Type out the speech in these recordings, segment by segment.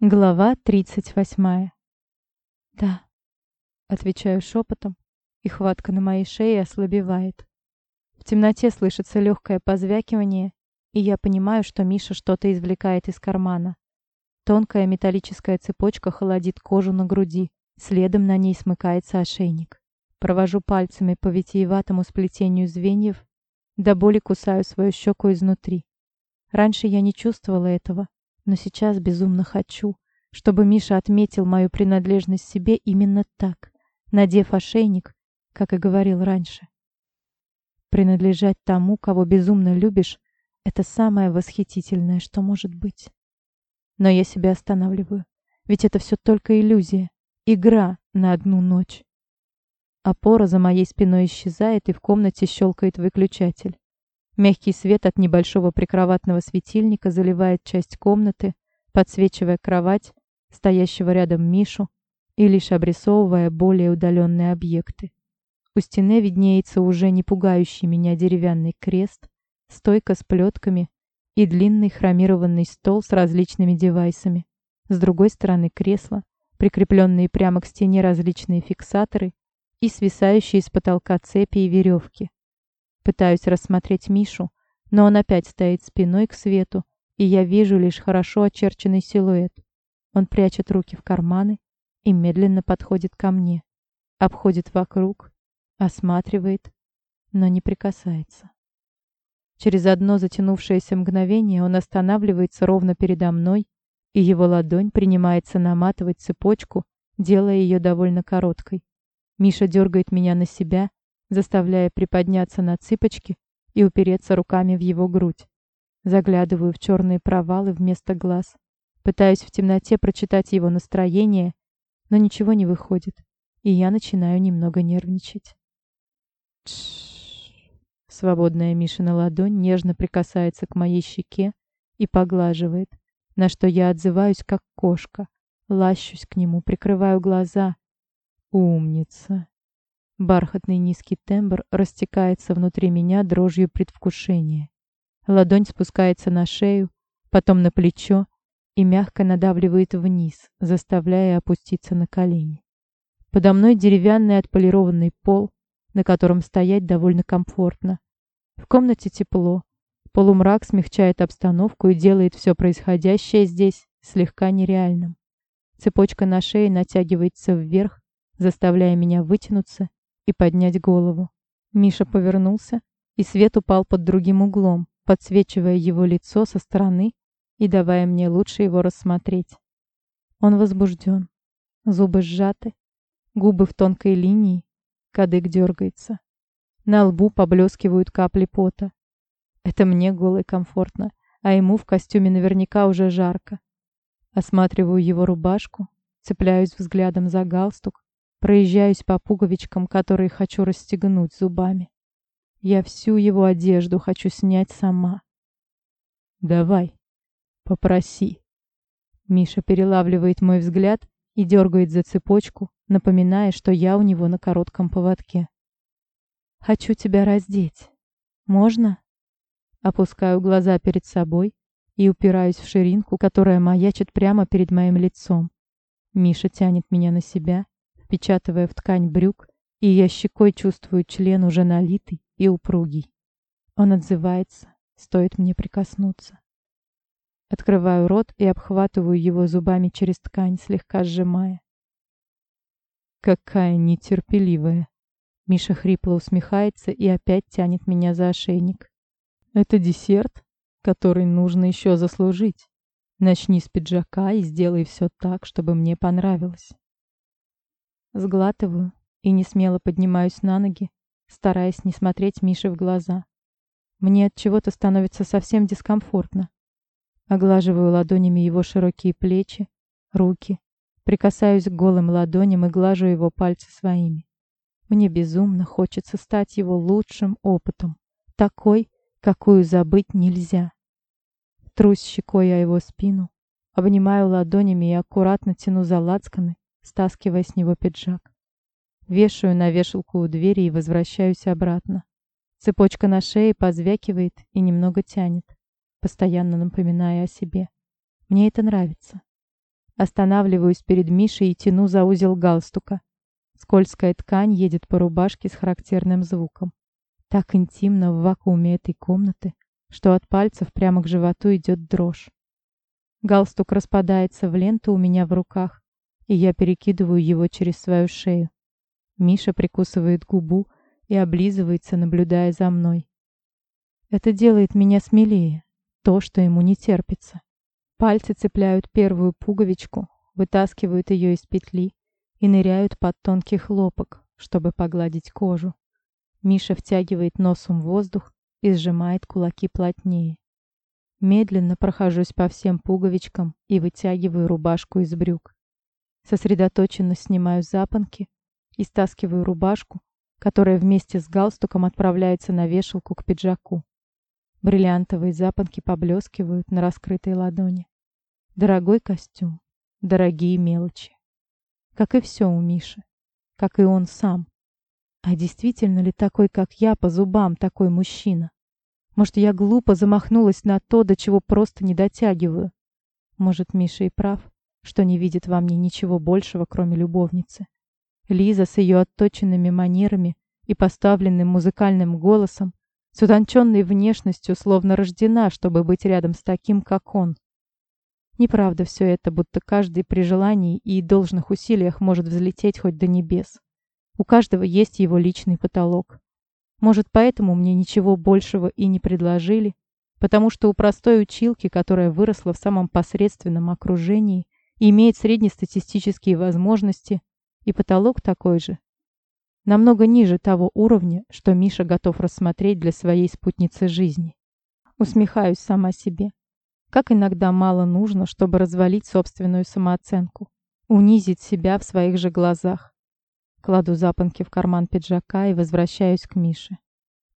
Глава тридцать восьмая. «Да», — отвечаю шепотом, и хватка на моей шее ослабевает. В темноте слышится легкое позвякивание, и я понимаю, что Миша что-то извлекает из кармана. Тонкая металлическая цепочка холодит кожу на груди, следом на ней смыкается ошейник. Провожу пальцами по витиеватому сплетению звеньев, до боли кусаю свою щеку изнутри. Раньше я не чувствовала этого, но сейчас безумно хочу, чтобы Миша отметил мою принадлежность себе именно так, надев ошейник, как и говорил раньше. Принадлежать тому, кого безумно любишь, это самое восхитительное, что может быть. Но я себя останавливаю, ведь это все только иллюзия, игра на одну ночь. Опора за моей спиной исчезает, и в комнате щелкает выключатель. Мягкий свет от небольшого прикроватного светильника заливает часть комнаты, подсвечивая кровать, стоящего рядом Мишу, и лишь обрисовывая более удаленные объекты. У стены виднеется уже не пугающий меня деревянный крест, стойка с плетками и длинный хромированный стол с различными девайсами. С другой стороны кресло, прикрепленные прямо к стене различные фиксаторы и свисающие с потолка цепи и веревки. Пытаюсь рассмотреть Мишу, но он опять стоит спиной к свету, и я вижу лишь хорошо очерченный силуэт. Он прячет руки в карманы и медленно подходит ко мне, обходит вокруг, осматривает, но не прикасается. Через одно затянувшееся мгновение он останавливается ровно передо мной, и его ладонь принимается наматывать цепочку, делая ее довольно короткой. Миша дергает меня на себя, заставляя приподняться на цыпочки и упереться руками в его грудь. Заглядываю в черные провалы вместо глаз. Пытаюсь в темноте прочитать его настроение, но ничего не выходит, и я начинаю немного нервничать. Тш. Свободная Мишина ладонь нежно прикасается к моей щеке и поглаживает, на что я отзываюсь как кошка, лащусь к нему, прикрываю глаза. Умница. Бархатный низкий тембр растекается внутри меня дрожью предвкушения. Ладонь спускается на шею, потом на плечо и мягко надавливает вниз, заставляя опуститься на колени. Подо мной деревянный отполированный пол, на котором стоять довольно комфортно. В комнате тепло. Полумрак смягчает обстановку и делает все происходящее здесь слегка нереальным. Цепочка на шее натягивается вверх, заставляя меня вытянуться и поднять голову. Миша повернулся, и свет упал под другим углом, подсвечивая его лицо со стороны и давая мне лучше его рассмотреть. Он возбужден, зубы сжаты, губы в тонкой линии, кадык дергается. На лбу поблескивают капли пота. Это мне голой комфортно, а ему в костюме наверняка уже жарко. Осматриваю его рубашку, цепляюсь взглядом за галстук, Проезжаюсь по пуговичкам, которые хочу расстегнуть зубами. Я всю его одежду хочу снять сама. Давай, попроси. Миша перелавливает мой взгляд и дергает за цепочку, напоминая, что я у него на коротком поводке. Хочу тебя раздеть. Можно? Опускаю глаза перед собой и упираюсь в ширинку, которая маячит прямо перед моим лицом. Миша тянет меня на себя, впечатывая в ткань брюк, и я щекой чувствую член уже налитый и упругий. Он отзывается, стоит мне прикоснуться. Открываю рот и обхватываю его зубами через ткань, слегка сжимая. Какая нетерпеливая. Миша хрипло усмехается и опять тянет меня за ошейник. Это десерт, который нужно еще заслужить. Начни с пиджака и сделай все так, чтобы мне понравилось. Сглатываю и не смело поднимаюсь на ноги, стараясь не смотреть Мише в глаза. Мне от чего-то становится совсем дискомфортно. Оглаживаю ладонями его широкие плечи, руки, прикасаюсь к голым ладоням и глажу его пальцы своими. Мне безумно хочется стать его лучшим опытом, такой, какую забыть нельзя. Трусь щекой о его спину, обнимаю ладонями и аккуратно тяну за лацканы, стаскивая с него пиджак. Вешаю на вешалку у двери и возвращаюсь обратно. Цепочка на шее позвякивает и немного тянет, постоянно напоминая о себе. Мне это нравится. Останавливаюсь перед Мишей и тяну за узел галстука. Скользкая ткань едет по рубашке с характерным звуком. Так интимно в вакууме этой комнаты, что от пальцев прямо к животу идет дрожь. Галстук распадается в ленту у меня в руках, и я перекидываю его через свою шею. Миша прикусывает губу и облизывается, наблюдая за мной. Это делает меня смелее, то, что ему не терпится. Пальцы цепляют первую пуговичку, вытаскивают ее из петли и ныряют под тонкий хлопок, чтобы погладить кожу. Миша втягивает носом воздух и сжимает кулаки плотнее. Медленно прохожусь по всем пуговичкам и вытягиваю рубашку из брюк. Сосредоточенно снимаю запонки и стаскиваю рубашку, которая вместе с галстуком отправляется на вешалку к пиджаку. Бриллиантовые запонки поблескивают на раскрытой ладони. Дорогой костюм, дорогие мелочи. Как и все у Миши, как и он сам. А действительно ли такой, как я, по зубам такой мужчина? Может, я глупо замахнулась на то, до чего просто не дотягиваю? Может, Миша и прав, что не видит во мне ничего большего, кроме любовницы. Лиза с ее отточенными манерами и поставленным музыкальным голосом с утонченной внешностью, словно рождена, чтобы быть рядом с таким, как он. Неправда все это, будто каждый при желании и должных усилиях может взлететь хоть до небес. У каждого есть его личный потолок. Может, поэтому мне ничего большего и не предложили, потому что у простой училки, которая выросла в самом посредственном окружении и имеет среднестатистические возможности, и потолок такой же, намного ниже того уровня, что Миша готов рассмотреть для своей спутницы жизни. Усмехаюсь сама себе. Как иногда мало нужно, чтобы развалить собственную самооценку, унизить себя в своих же глазах. Кладу запонки в карман пиджака и возвращаюсь к Мише.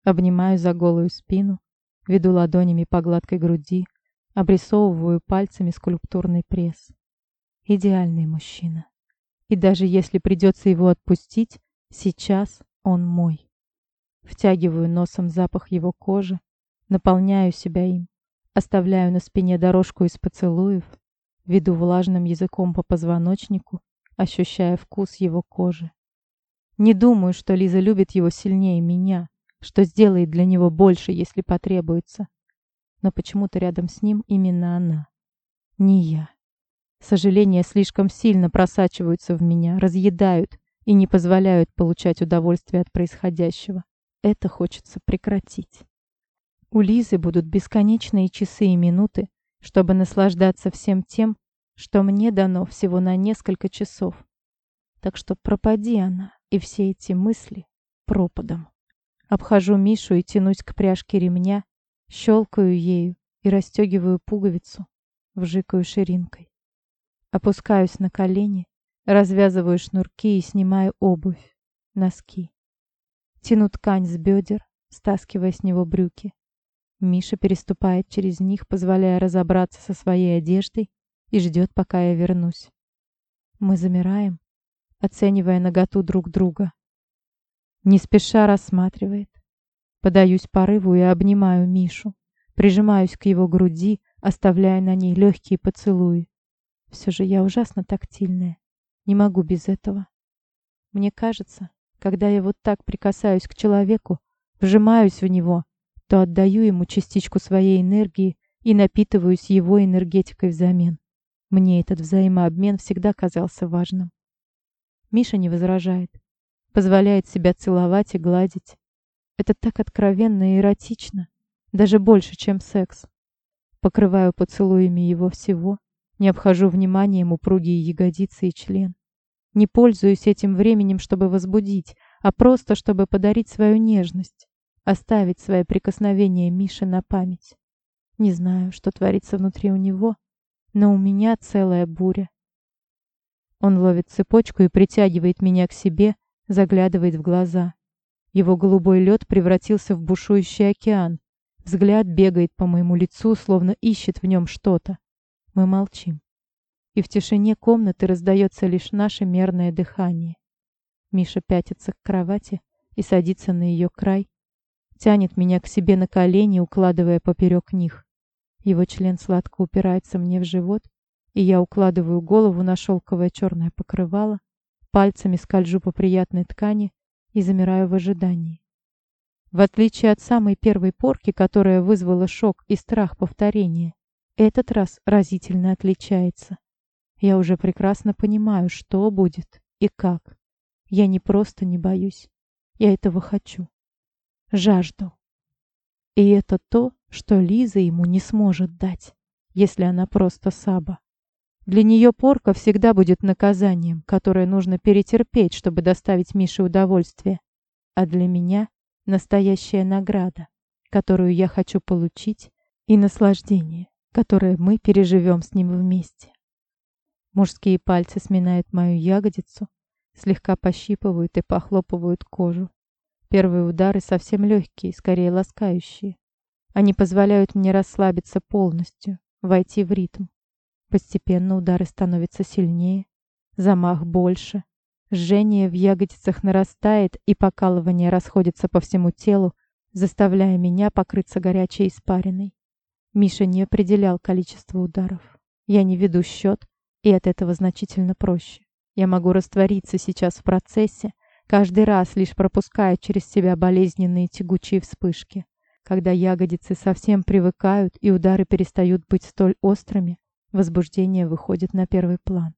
Обнимаю за голую спину, веду ладонями по гладкой груди, обрисовываю пальцами скульптурный пресс. Идеальный мужчина. И даже если придется его отпустить, Сейчас он мой. Втягиваю носом запах его кожи, наполняю себя им, оставляю на спине дорожку из поцелуев, веду влажным языком по позвоночнику, ощущая вкус его кожи. Не думаю, что Лиза любит его сильнее меня, что сделает для него больше, если потребуется. Но почему-то рядом с ним именно она, не я. Сожаления слишком сильно просачиваются в меня, разъедают, и не позволяют получать удовольствие от происходящего. Это хочется прекратить. У Лизы будут бесконечные часы и минуты, чтобы наслаждаться всем тем, что мне дано всего на несколько часов. Так что пропади она и все эти мысли пропадом. Обхожу Мишу и тянусь к пряжке ремня, щелкаю ею и расстегиваю пуговицу, вжикаю ширинкой. Опускаюсь на колени Развязываю шнурки и снимаю обувь, носки. Тяну ткань с бедер, стаскивая с него брюки. Миша переступает через них, позволяя разобраться со своей одеждой, и ждет, пока я вернусь. Мы замираем, оценивая наготу друг друга. Не спеша рассматривает. Подаюсь порыву и обнимаю Мишу, прижимаюсь к его груди, оставляя на ней легкие поцелуи. Все же я ужасно тактильная. Не могу без этого. Мне кажется, когда я вот так прикасаюсь к человеку, вжимаюсь в него, то отдаю ему частичку своей энергии и напитываюсь его энергетикой взамен. Мне этот взаимообмен всегда казался важным. Миша не возражает. Позволяет себя целовать и гладить. Это так откровенно и эротично. Даже больше, чем секс. Покрываю поцелуями его всего, не обхожу вниманием упругие ягодицы и член. Не пользуюсь этим временем, чтобы возбудить, а просто, чтобы подарить свою нежность, оставить свои прикосновения Мише на память. Не знаю, что творится внутри у него, но у меня целая буря. Он ловит цепочку и притягивает меня к себе, заглядывает в глаза. Его голубой лед превратился в бушующий океан. Взгляд бегает по моему лицу, словно ищет в нем что-то. Мы молчим. И в тишине комнаты раздается лишь наше мерное дыхание. Миша пятится к кровати и садится на ее край, тянет меня к себе на колени, укладывая поперек них. Его член сладко упирается мне в живот, и я укладываю голову на шелковое черное покрывало, пальцами скольжу по приятной ткани и замираю в ожидании. В отличие от самой первой порки, которая вызвала шок и страх повторения, этот раз разительно отличается. Я уже прекрасно понимаю, что будет и как. Я не просто не боюсь. Я этого хочу. Жажду. И это то, что Лиза ему не сможет дать, если она просто саба. Для нее порка всегда будет наказанием, которое нужно перетерпеть, чтобы доставить Мише удовольствие. А для меня настоящая награда, которую я хочу получить, и наслаждение, которое мы переживем с ним вместе. Мужские пальцы сминают мою ягодицу, слегка пощипывают и похлопывают кожу. Первые удары совсем легкие, скорее ласкающие. Они позволяют мне расслабиться полностью, войти в ритм. Постепенно удары становятся сильнее, замах больше, жжение в ягодицах нарастает и покалывание расходится по всему телу, заставляя меня покрыться горячей испариной. Миша не определял количество ударов. Я не веду счет, и от этого значительно проще. Я могу раствориться сейчас в процессе, каждый раз лишь пропуская через себя болезненные тягучие вспышки. Когда ягодицы совсем привыкают и удары перестают быть столь острыми, возбуждение выходит на первый план.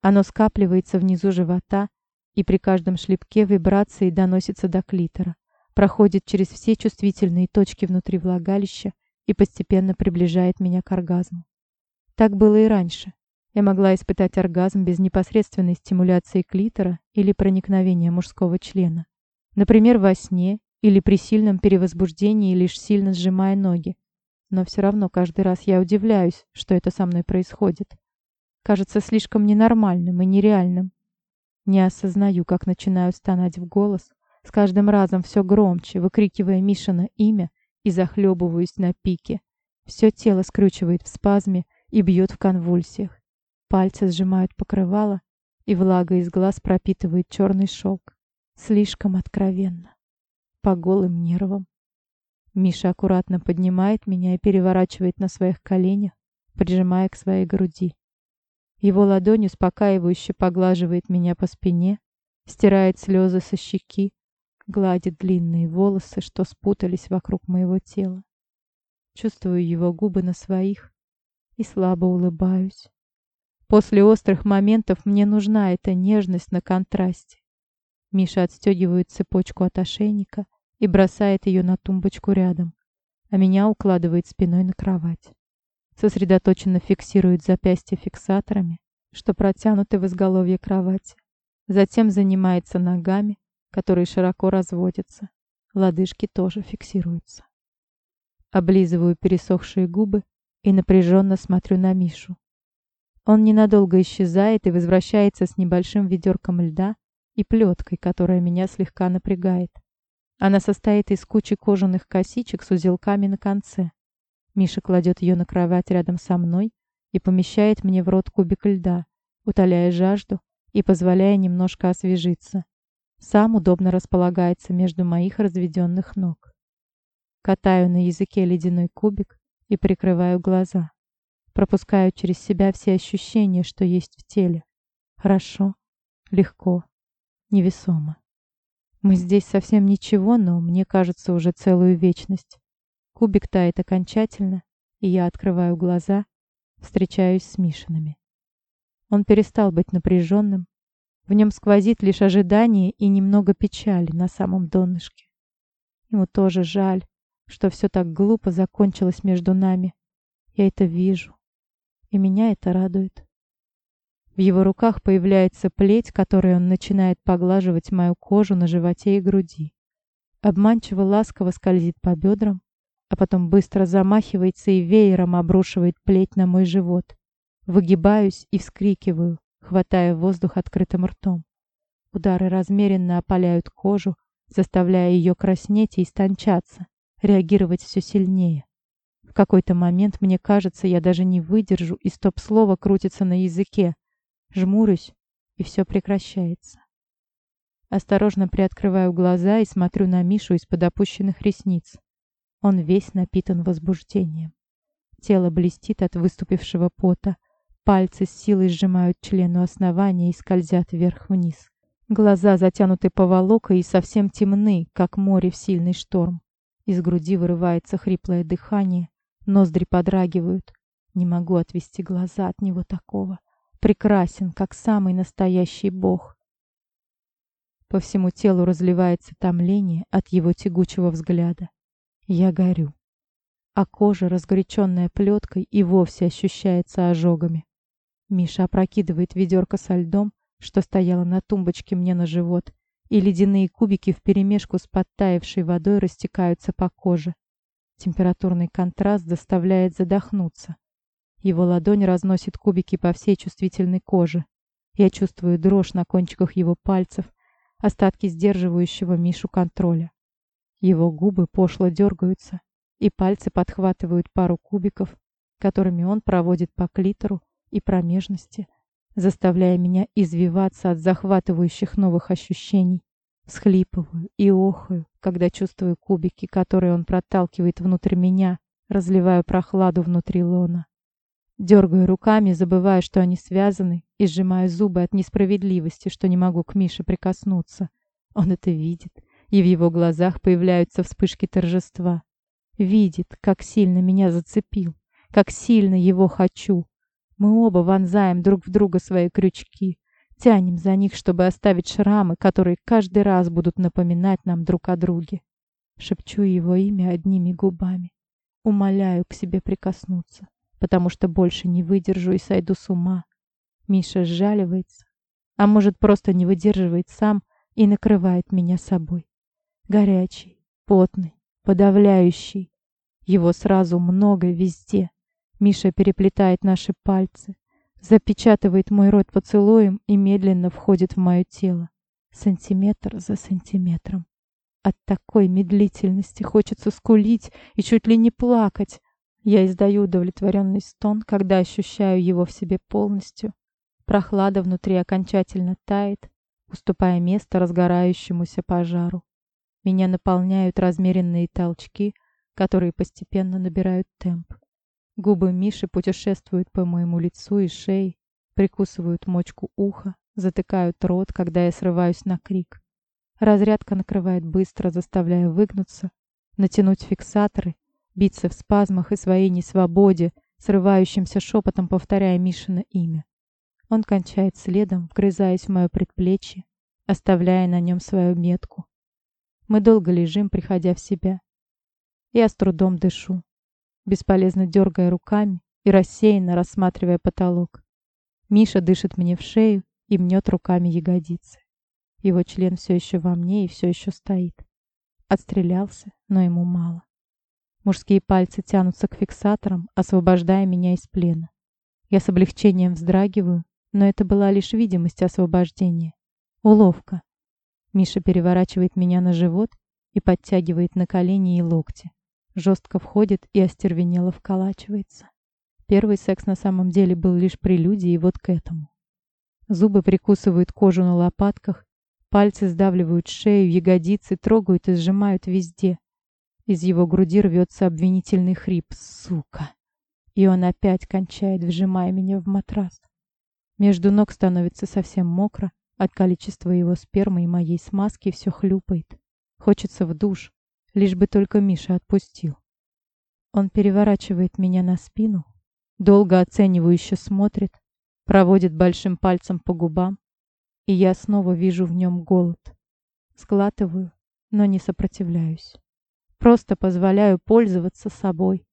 Оно скапливается внизу живота, и при каждом шлепке вибрации доносится до клитора, проходит через все чувствительные точки внутри влагалища и постепенно приближает меня к оргазму. Так было и раньше. Я могла испытать оргазм без непосредственной стимуляции клитора или проникновения мужского члена. Например, во сне или при сильном перевозбуждении, лишь сильно сжимая ноги. Но все равно каждый раз я удивляюсь, что это со мной происходит. Кажется слишком ненормальным и нереальным. Не осознаю, как начинаю стонать в голос, с каждым разом все громче, выкрикивая Мишина имя и захлебываюсь на пике. Все тело скручивает в спазме и бьет в конвульсиях. Пальцы сжимают покрывало, и влага из глаз пропитывает черный шелк. Слишком откровенно. По голым нервам. Миша аккуратно поднимает меня и переворачивает на своих коленях, прижимая к своей груди. Его ладонь успокаивающе поглаживает меня по спине, стирает слезы со щеки, гладит длинные волосы, что спутались вокруг моего тела. Чувствую его губы на своих и слабо улыбаюсь. После острых моментов мне нужна эта нежность на контрасте. Миша отстегивает цепочку от ошейника и бросает ее на тумбочку рядом, а меня укладывает спиной на кровать. Сосредоточенно фиксирует запястья фиксаторами, что протянуты в изголовье кровати. Затем занимается ногами, которые широко разводятся. Лодыжки тоже фиксируются. Облизываю пересохшие губы и напряженно смотрю на Мишу. Он ненадолго исчезает и возвращается с небольшим ведерком льда и плеткой, которая меня слегка напрягает. Она состоит из кучи кожаных косичек с узелками на конце. Миша кладет ее на кровать рядом со мной и помещает мне в рот кубик льда, утоляя жажду и позволяя немножко освежиться. Сам удобно располагается между моих разведенных ног. Катаю на языке ледяной кубик и прикрываю глаза. Пропускаю через себя все ощущения, что есть в теле. Хорошо, легко, невесомо. Мы здесь совсем ничего, но мне кажется уже целую вечность. Кубик тает окончательно, и я открываю глаза, встречаюсь с Мишиными. Он перестал быть напряженным. В нем сквозит лишь ожидание и немного печали на самом донышке. Ему тоже жаль, что все так глупо закончилось между нами. Я это вижу и меня это радует. В его руках появляется плеть, которой он начинает поглаживать мою кожу на животе и груди. Обманчиво ласково скользит по бедрам, а потом быстро замахивается и веером обрушивает плеть на мой живот. Выгибаюсь и вскрикиваю, хватая воздух открытым ртом. Удары размеренно опаляют кожу, заставляя ее краснеть и истончаться, реагировать все сильнее. В какой-то момент мне кажется, я даже не выдержу, и стоп-слово крутится на языке. Жмурюсь, и все прекращается. Осторожно приоткрываю глаза и смотрю на Мишу из-под опущенных ресниц. Он весь напитан возбуждением. Тело блестит от выступившего пота. Пальцы с силой сжимают член у основания и скользят вверх-вниз. Глаза затянуты поволокой и совсем темны, как море в сильный шторм. Из груди вырывается хриплое дыхание, ноздри подрагивают. Не могу отвести глаза от него такого. Прекрасен, как самый настоящий бог. По всему телу разливается томление от его тягучего взгляда. Я горю. А кожа, разгоряченная плеткой, и вовсе ощущается ожогами. Миша опрокидывает ведерко со льдом, что стояло на тумбочке мне на живот, и ледяные кубики вперемешку с подтаявшей водой растекаются по коже. Температурный контраст заставляет задохнуться. Его ладонь разносит кубики по всей чувствительной коже. Я чувствую дрожь на кончиках его пальцев, остатки сдерживающего Мишу контроля. Его губы пошло дергаются, и пальцы подхватывают пару кубиков, которыми он проводит по клитору и промежности, заставляя меня извиваться от захватывающих новых ощущений. Схлипываю и охаю, когда чувствую кубики, которые он проталкивает внутрь меня, разливаю прохладу внутри лона. Дергаю руками, забывая, что они связаны, и сжимаю зубы от несправедливости, что не могу к Мише прикоснуться. Он это видит, и в его глазах появляются вспышки торжества. Видит, как сильно меня зацепил, как сильно его хочу. Мы оба вонзаем друг в друга свои крючки, тянем за них, чтобы оставить шрамы, которые каждый раз будут напоминать нам друг о друге. Шепчу его имя одними губами. Умоляю к себе прикоснуться потому что больше не выдержу и сойду с ума. Миша сжаливается, а может просто не выдерживает сам и накрывает меня собой. Горячий, потный, подавляющий. Его сразу много везде. Миша переплетает наши пальцы, запечатывает мой рот поцелуем и медленно входит в мое тело, сантиметр за сантиметром. От такой медлительности хочется скулить и чуть ли не плакать, я издаю удовлетворенный стон, когда ощущаю его в себе полностью. Прохлада внутри окончательно тает, уступая место разгорающемуся пожару. Меня наполняют размеренные толчки, которые постепенно набирают темп. Губы Миши путешествуют по моему лицу и шее, прикусывают мочку уха, затыкают рот, когда я срываюсь на крик. Разрядка накрывает быстро, заставляя выгнуться, натянуть фиксаторы биться в спазмах и своей несвободе, срывающимся шепотом повторяя Мишина имя. Он кончает следом, вгрызаясь в мое предплечье, оставляя на нем свою метку. Мы долго лежим, приходя в себя. Я с трудом дышу, бесполезно дергая руками и рассеянно рассматривая потолок. Миша дышит мне в шею и мнет руками ягодицы. Его член все еще во мне и все еще стоит. Отстрелялся, но ему мало. Мужские пальцы тянутся к фиксаторам, освобождая меня из плена. Я с облегчением вздрагиваю, но это была лишь видимость освобождения. Уловка. Миша переворачивает меня на живот и подтягивает на колени и локти. Жестко входит и остервенело вколачивается. Первый секс на самом деле был лишь прелюдией вот к этому. Зубы прикусывают кожу на лопатках, пальцы сдавливают шею, ягодицы, трогают и сжимают везде. Из его груди рвется обвинительный хрип. Сука! И он опять кончает, вжимая меня в матрас. Между ног становится совсем мокро. От количества его спермы и моей смазки все хлюпает. Хочется в душ, лишь бы только Миша отпустил. Он переворачивает меня на спину, долго оценивающе смотрит, проводит большим пальцем по губам, и я снова вижу в нем голод. Сглатываю, но не сопротивляюсь. Просто позволяю пользоваться собой.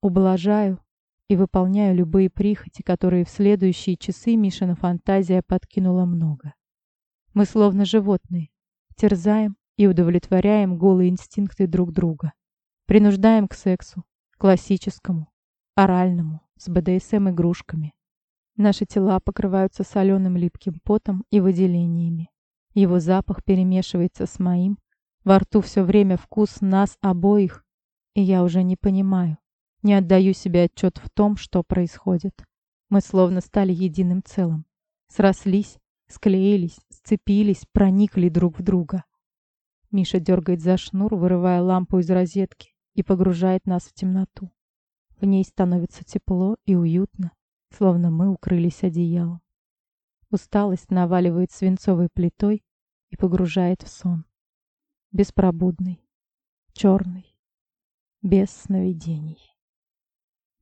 Ублажаю и выполняю любые прихоти, которые в следующие часы Мишина фантазия подкинула много. Мы словно животные, терзаем и удовлетворяем голые инстинкты друг друга. Принуждаем к сексу, классическому, оральному, с БДСМ-игрушками. Наши тела покрываются соленым липким потом и выделениями. Его запах перемешивается с моим, во рту все время вкус нас обоих, и я уже не понимаю, не отдаю себе отчет в том, что происходит. Мы словно стали единым целым. Срослись, склеились, сцепились, проникли друг в друга. Миша дергает за шнур, вырывая лампу из розетки и погружает нас в темноту. В ней становится тепло и уютно, словно мы укрылись одеялом. Усталость наваливает свинцовой плитой и погружает в сон. Беспробудный, черный, без сновидений.